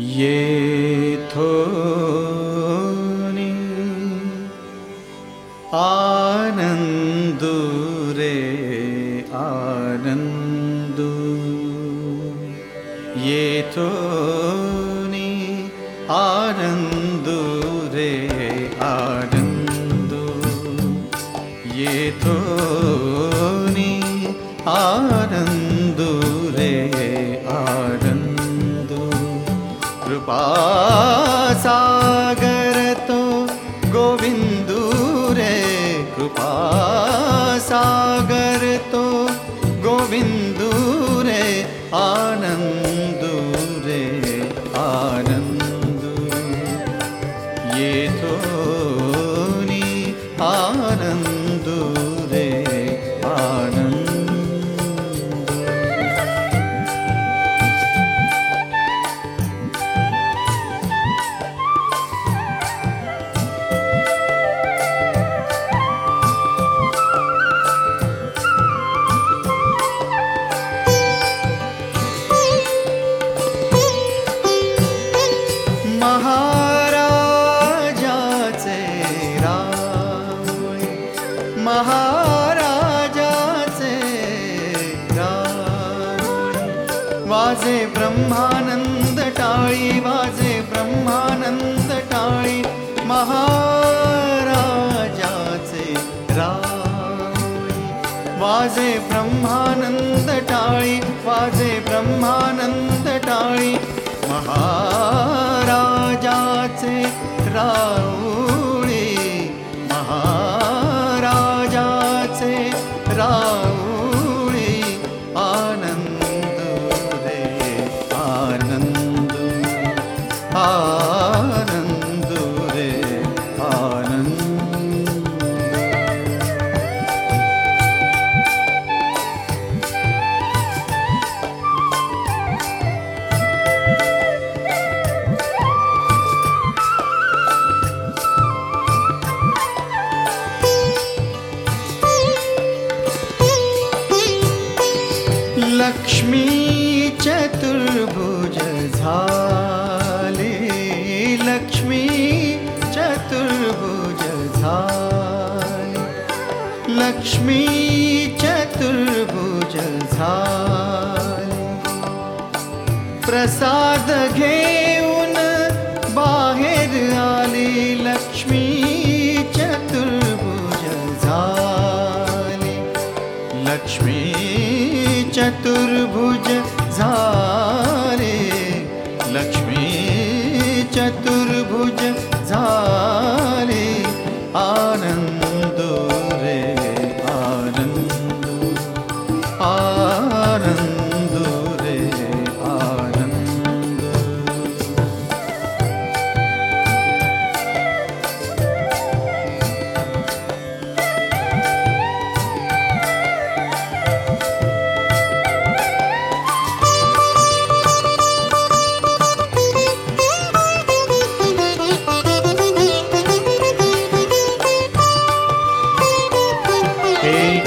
येथोनि आनन्दु रे आनन्दु येथोनि आनन्दु रे आनन्दु येथोनि आनन्दु रे आनन्दु कृपासागर कृपा सागर गोविन्दरे कृपा सागर महाराजाचे राय महाराजाचे वाजे ब्रह्मानंद टाळी, वाजे ब्रह्मानंद टाळी, महाराजाचे राय वाजे ब्रह्मानंद टाळी, वाजे ब्रह्मानंद टाळी राजा लक्ष्मी चतुर्भुज झाले। लक्ष्मी चतुर्भुज घेऊन बाहेर आली। लक्ष्मी चतुर्भुज झाली। लक्ष्मी चतुर्भुज झा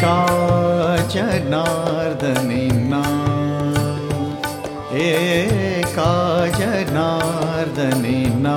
का जनार्दनीना